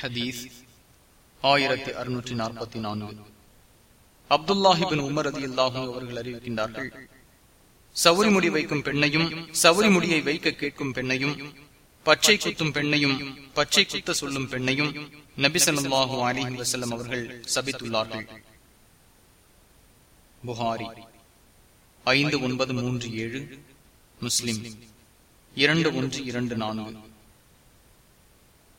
ஹதீஸ் ஆயிரத்தி அறுநூற்றி நாற்பத்தி நான்கு. அப்துல்லாஹிபின் உமர் அதி அல்லாஹும் அவர்கள் அறிவிக்கின்றார்கள் சவுரி முடி வைக்கும் பெண்ணையும் சவுரி முடியை வைக்க கேட்கும் பெண்ணையும் பச்சை குத்தும் பெண்ணையும் பச்சை குத்த சொல்லும் பெண்ணையும் நபிசல்லாஹு அலிஹி வசல்லம் அவர்கள் சபித்துள்ளார்கள். புகாரி ஐந்து ஒன்பது மூன்று ஏழு முஸ்லிம் இரண்டு ஒன்று இரண்டு நான்கு.